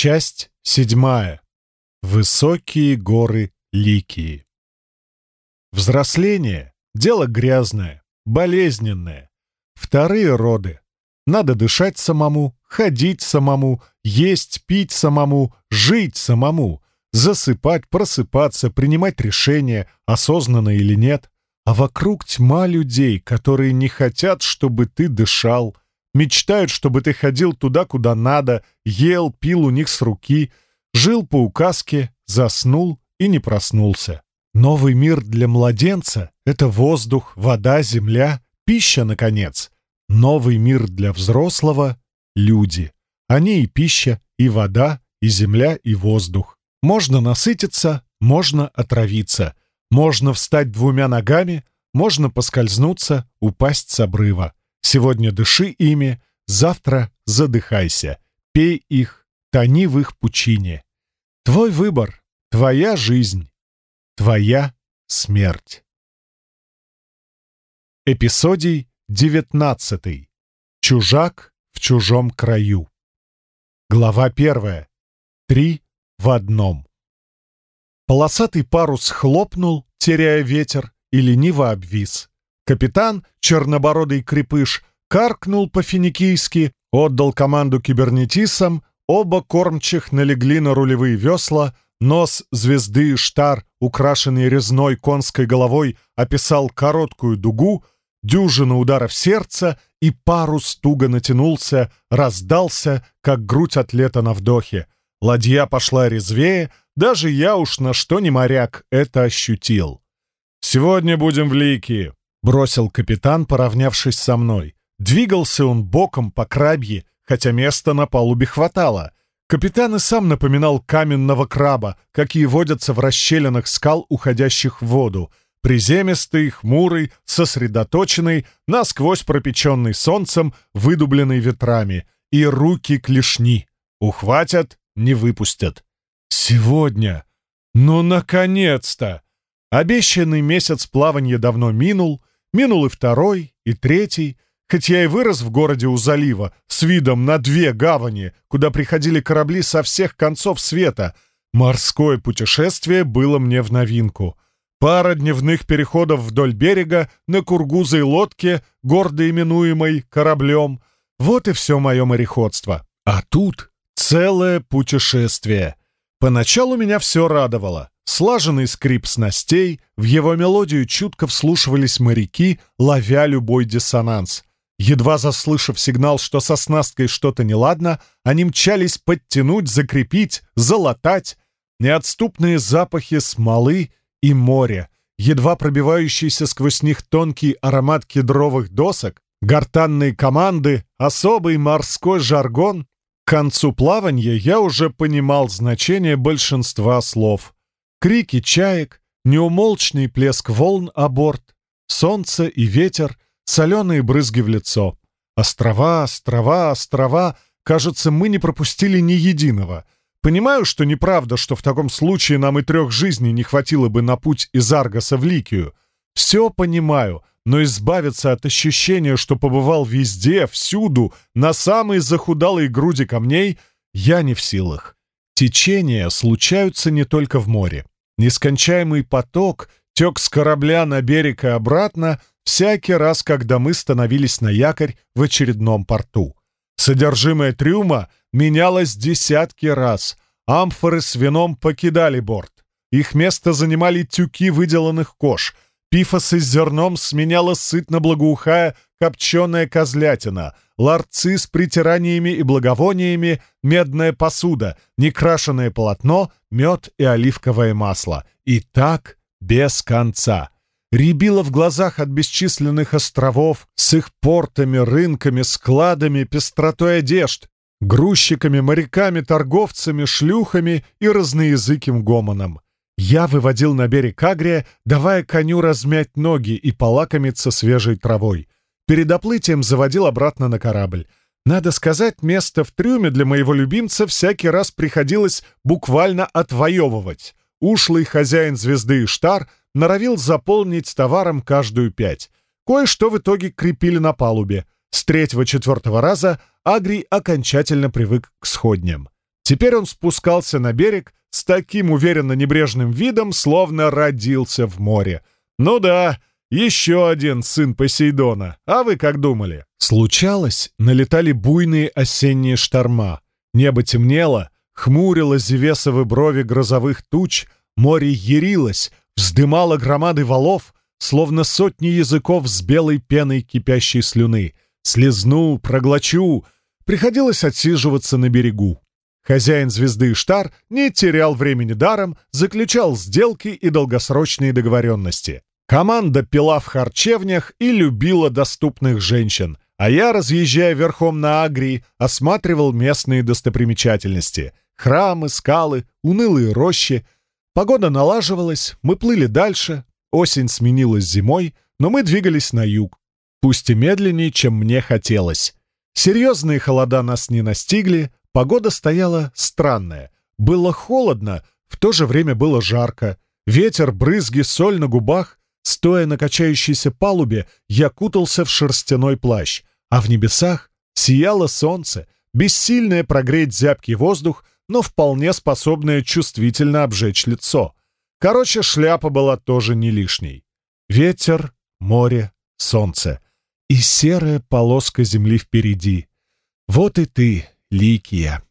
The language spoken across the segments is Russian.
Часть седьмая. Высокие горы Ликии. Взросление — дело грязное, болезненное. Вторые роды. Надо дышать самому, ходить самому, есть, пить самому, жить самому, засыпать, просыпаться, принимать решения, осознанно или нет. А вокруг тьма людей, которые не хотят, чтобы ты дышал, мечтают, чтобы ты ходил туда, куда надо, ел, пил у них с руки, жил по указке, заснул и не проснулся. Новый мир для младенца — это воздух, вода, земля, пища, наконец. Новый мир для взрослого — люди. Они и пища, и вода, и земля, и воздух. Можно насытиться, можно отравиться. Можно встать двумя ногами, можно поскользнуться, упасть с обрыва. Сегодня дыши ими, завтра задыхайся. Пей их, тони в их пучине. Твой выбор, твоя жизнь, твоя смерть. Эпизодий девятнадцатый. Чужак в чужом краю. Глава первая. Три в одном. Полосатый парус хлопнул, теряя ветер, и лениво обвис. Капитан, чернобородый крепыш, каркнул по-финикийски, отдал команду кибернетисам, оба кормчих налегли на рулевые весла, нос звезды Штар, украшенный резной конской головой, описал короткую дугу, дюжину ударов сердца, и парус туго натянулся, раздался, как грудь атлета на вдохе. Ладья пошла резвее, даже я уж на что не моряк это ощутил. «Сегодня будем в Лики», — бросил капитан, поравнявшись со мной. Двигался он боком по крабье, хотя места на палубе хватало. Капитан и сам напоминал каменного краба, какие водятся в расщелинах скал, уходящих в воду. Приземистый, хмурый, сосредоточенный, насквозь пропеченный солнцем, выдубленный ветрами. И руки клешни. Ухватят, не выпустят. Сегодня! Ну, наконец-то! Обещанный месяц плавания давно минул, минул и второй, и третий, хоть я и вырос в городе у залива, с видом на две гавани, куда приходили корабли со всех концов света, морское путешествие было мне в новинку. Пара дневных переходов вдоль берега на кургузой лодке, гордо именуемой кораблем. Вот и все мое мореходство. А тут целое путешествие. Поначалу меня все радовало. Слаженный скрип снастей, в его мелодию чутко вслушивались моряки, ловя любой диссонанс. Едва заслышав сигнал, что со снасткой что-то неладно, они мчались подтянуть, закрепить, залатать. Неотступные запахи смолы и моря, едва пробивающийся сквозь них тонкий аромат кедровых досок, гортанные команды, особый морской жаргон. К концу плавания я уже понимал значение большинства слов — Крики чаек, неумолчный плеск волн о борт, солнце и ветер, соленые брызги в лицо. Острова, острова, острова. Кажется, мы не пропустили ни единого. Понимаю, что неправда, что в таком случае нам и трех жизней не хватило бы на путь из Аргаса в Ликию. Все понимаю, но избавиться от ощущения, что побывал везде, всюду, на самой захудалой груди камней, я не в силах. Течения случаются не только в море. Нескончаемый поток тек с корабля на берег и обратно всякий раз, когда мы становились на якорь в очередном порту. Содержимое трюма менялось десятки раз. Амфоры с вином покидали борт. Их место занимали тюки выделанных кож. Пифосы с зерном сменяла сытно благоухая копченая козлятина — ларцы с притираниями и благовониями, медная посуда, некрашенное полотно, мед и оливковое масло. И так без конца. Рябило в глазах от бесчисленных островов с их портами, рынками, складами, пестротой одежд, грузчиками, моряками, торговцами, шлюхами и разноязыким гомоном. Я выводил на берег Агрия, давая коню размять ноги и полакомиться свежей травой. Перед оплытием заводил обратно на корабль. Надо сказать, место в трюме для моего любимца всякий раз приходилось буквально отвоевывать. Ушлый хозяин звезды Иштар норовил заполнить товаром каждую пять. Кое-что в итоге крепили на палубе. С третьего-четвертого раза Агрий окончательно привык к сходням. Теперь он спускался на берег с таким уверенно-небрежным видом, словно родился в море. Ну да, еще один сын Посейдона. А вы как думали? Случалось, налетали буйные осенние шторма. Небо темнело, хмурило зевесовы брови грозовых туч, море ярилось, вздымало громады валов, словно сотни языков с белой пеной кипящей слюны. Слезну, проглочу. Приходилось отсиживаться на берегу. Хозяин звезды Штар не терял времени даром, заключал сделки и долгосрочные договоренности. Команда пила в харчевнях и любила доступных женщин, а я, разъезжая верхом на Агрии, осматривал местные достопримечательности — храмы, скалы, унылые рощи. Погода налаживалась, мы плыли дальше, осень сменилась зимой, но мы двигались на юг, пусть и медленнее, чем мне хотелось. Серьезные холода нас не настигли, погода стояла странная. Было холодно, в то же время было жарко. Ветер, брызги, соль на губах. Стоя на качающейся палубе, я кутался в шерстяной плащ, а в небесах сияло солнце, бессильное прогреть зябкий воздух, но вполне способное чувствительно обжечь лицо. Короче, шляпа была тоже не лишней. Ветер, море, солнце и серая полоска земли впереди. Вот и ты, Ликия.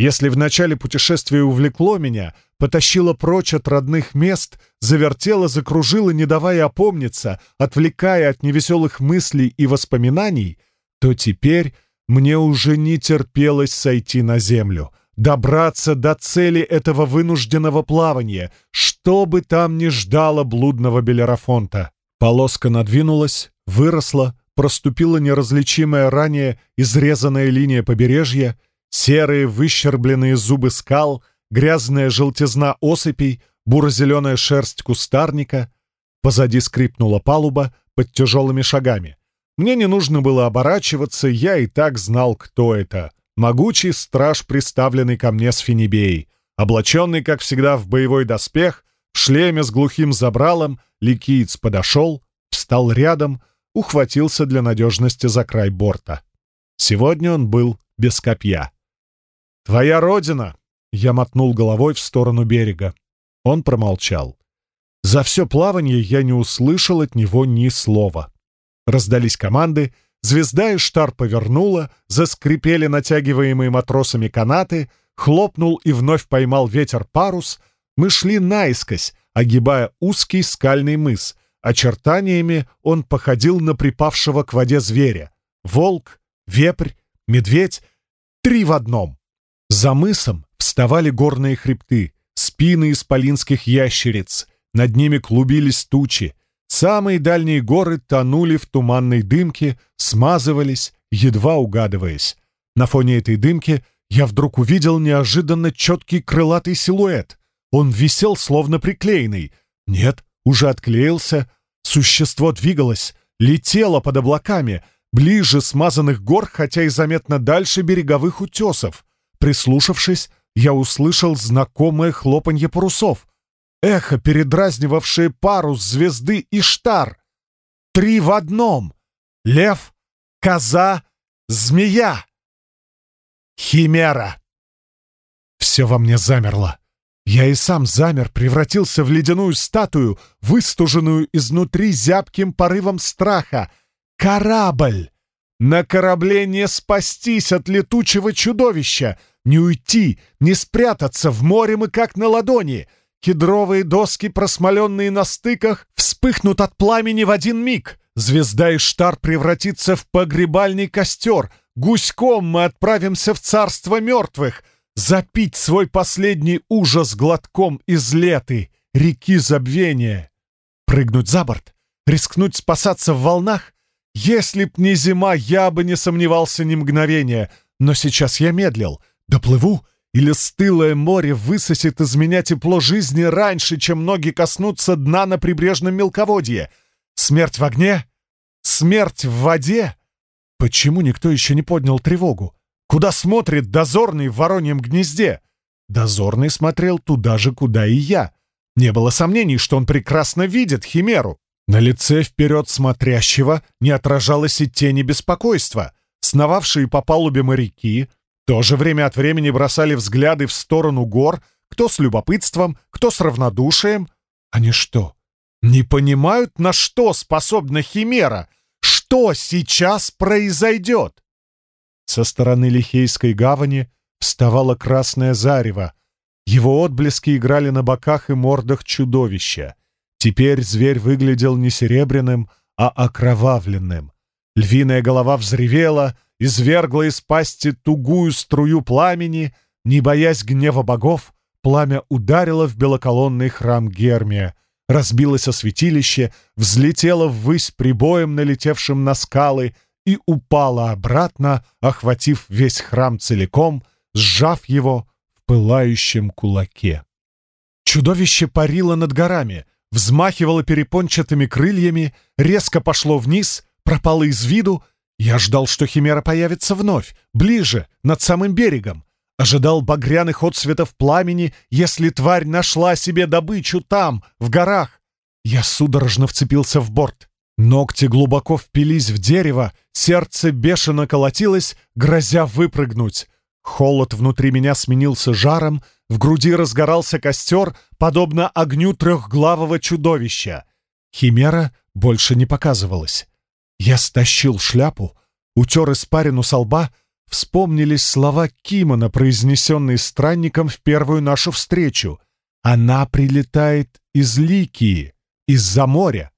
Если в начале путешествия увлекло меня, потащило прочь от родных мест, завертело, закружило, не давая опомниться, отвлекая от невеселых мыслей и воспоминаний, то теперь мне уже не терпелось сойти на землю, добраться до цели этого вынужденного плавания, что бы там ни ждало блудного Белерафонта. Полоска надвинулась, выросла, проступила неразличимая ранее изрезанная линия побережья, серые выщербленные зубы скал, грязная желтизна осыпей, буро-зеленая шерсть кустарника. Позади скрипнула палуба под тяжелыми шагами. Мне не нужно было оборачиваться, я и так знал, кто это. Могучий страж, приставленный ко мне с Финибеей. Облаченный, как всегда, в боевой доспех, в шлеме с глухим забралом, ликиец подошел, встал рядом, ухватился для надежности за край борта. Сегодня он был без копья. «Твоя родина!» — я мотнул головой в сторону берега. Он промолчал. За все плавание я не услышал от него ни слова. Раздались команды, звезда и штар повернула, заскрипели натягиваемые матросами канаты, хлопнул и вновь поймал ветер парус. Мы шли наискось, огибая узкий скальный мыс. Очертаниями он походил на припавшего к воде зверя. Волк, вепрь, медведь — три в одном. За мысом вставали горные хребты, спины исполинских ящериц. Над ними клубились тучи. Самые дальние горы тонули в туманной дымке, смазывались, едва угадываясь. На фоне этой дымки я вдруг увидел неожиданно четкий крылатый силуэт. Он висел, словно приклеенный. Нет, уже отклеился. Существо двигалось, летело под облаками, ближе смазанных гор, хотя и заметно дальше береговых утесов. Прислушавшись, я услышал знакомое хлопанье парусов. Эхо, передразнивавшее парус звезды Иштар. Три в одном. Лев, коза, змея. Химера. Все во мне замерло. Я и сам замер, превратился в ледяную статую, выстуженную изнутри зябким порывом страха. Корабль! На корабле не спастись от летучего чудовища, не уйти, не спрятаться, в море мы как на ладони. Кедровые доски, просмоленные на стыках, вспыхнут от пламени в один миг. Звезда Иштар превратится в погребальный костер. Гуськом мы отправимся в царство мертвых — запить свой последний ужас глотком из леты, реки забвения. Прыгнуть за борт, рискнуть спасаться в волнах? Если б не зима, я бы не сомневался ни мгновения, но сейчас я медлил. Доплыву, или стылое море высосет из меня тепло жизни раньше, чем ноги коснутся дна на прибрежном мелководье. Смерть в огне? Смерть в воде? Почему никто еще не поднял тревогу? Куда смотрит дозорный в вороньем гнезде? Дозорный смотрел туда же, куда и я. Не было сомнений, что он прекрасно видит химеру. На лице вперед смотрящего не отражалось и тени беспокойства. Сновавшие по палубе моряки, Тоже время от времени бросали взгляды в сторону гор, кто с любопытством, кто с равнодушием. Они что, не понимают, на что способна Химера? Что сейчас произойдет? Со стороны Лихейской гавани вставало красное зарево. Его отблески играли на боках и мордах чудовища. Теперь зверь выглядел не серебряным, а окровавленным. Львиная голова взревела, извергла из пасти тугую струю пламени, не боясь гнева богов, пламя ударило в белоколонный храм Гермия, разбилось о святилище, взлетело ввысь прибоем, налетевшим на скалы, и упало обратно, охватив весь храм целиком, сжав его в пылающем кулаке. Чудовище парило над горами, взмахивало перепончатыми крыльями, резко пошло вниз, пропало из виду. Я ждал, что Химера появится вновь, ближе, над самым берегом. Ожидал багряных отсветов пламени, если тварь нашла себе добычу там, в горах. Я судорожно вцепился в борт. Ногти глубоко впились в дерево, сердце бешено колотилось, грозя выпрыгнуть. Холод внутри меня сменился жаром, в груди разгорался костер, подобно огню трехглавого чудовища. Химера больше не показывалась. Я стащил шляпу, утер испарину со лба, вспомнились слова Кимона, произнесенные странником в первую нашу встречу. «Она прилетает из Ликии, из-за моря».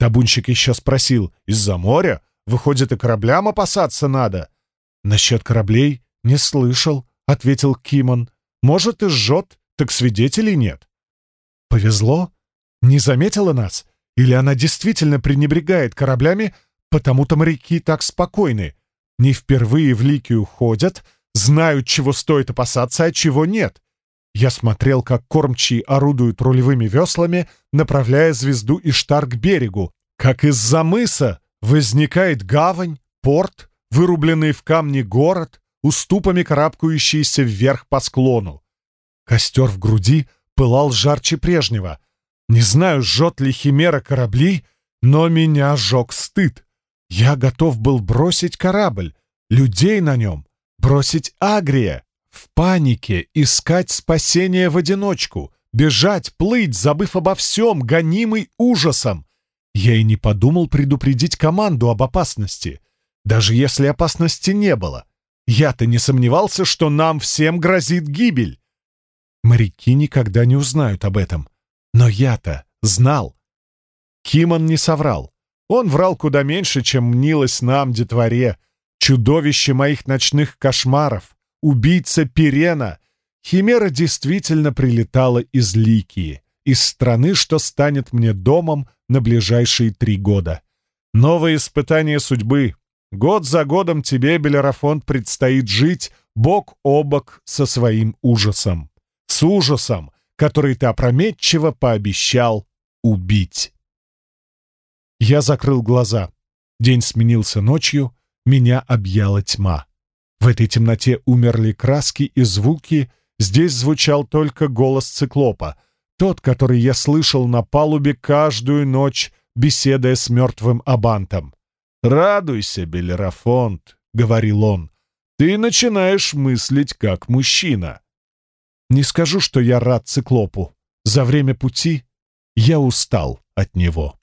Табунщик еще спросил, «Из-за моря? Выходит, и кораблям опасаться надо?» «Насчет кораблей не слышал», — ответил Кимон. «Может, и жжет, так свидетелей нет». «Повезло? Не заметила нас? Или она действительно пренебрегает кораблями, потому-то моряки так спокойны? Не впервые в Ликию ходят, знают, чего стоит опасаться, а чего нет. Я смотрел, как кормчие орудуют рулевыми веслами, направляя звезду Иштар к берегу, как из-за мыса возникает гавань, порт, вырубленный в камне город, уступами карабкающийся вверх по склону. Костер в груди пылал жарче прежнего. Не знаю, жжет ли химера корабли, но меня жег стыд. Я готов был бросить корабль, людей на нем, бросить Агрия, в панике искать спасение в одиночку, бежать, плыть, забыв обо всем, гонимый ужасом. Я и не подумал предупредить команду об опасности, даже если опасности не было. Я-то не сомневался, что нам всем грозит гибель. Моряки никогда не узнают об этом. Но я-то знал. Кимон не соврал. Он врал куда меньше, чем мнилось нам, детворе. Чудовище моих ночных кошмаров убийца Пирена. Химера действительно прилетала из Ликии, из страны, что станет мне домом на ближайшие три года. Новое испытание судьбы. Год за годом тебе, Белерафонт, предстоит жить бок о бок со своим ужасом. С ужасом, который ты опрометчиво пообещал убить. Я закрыл глаза. День сменился ночью, меня объяла тьма. В этой темноте умерли краски и звуки, здесь звучал только голос циклопа, тот, который я слышал на палубе каждую ночь, беседуя с мертвым Абантом. «Радуйся, Белерафонт», — говорил он, — «ты начинаешь мыслить как мужчина». Не скажу, что я рад циклопу. За время пути я устал от него.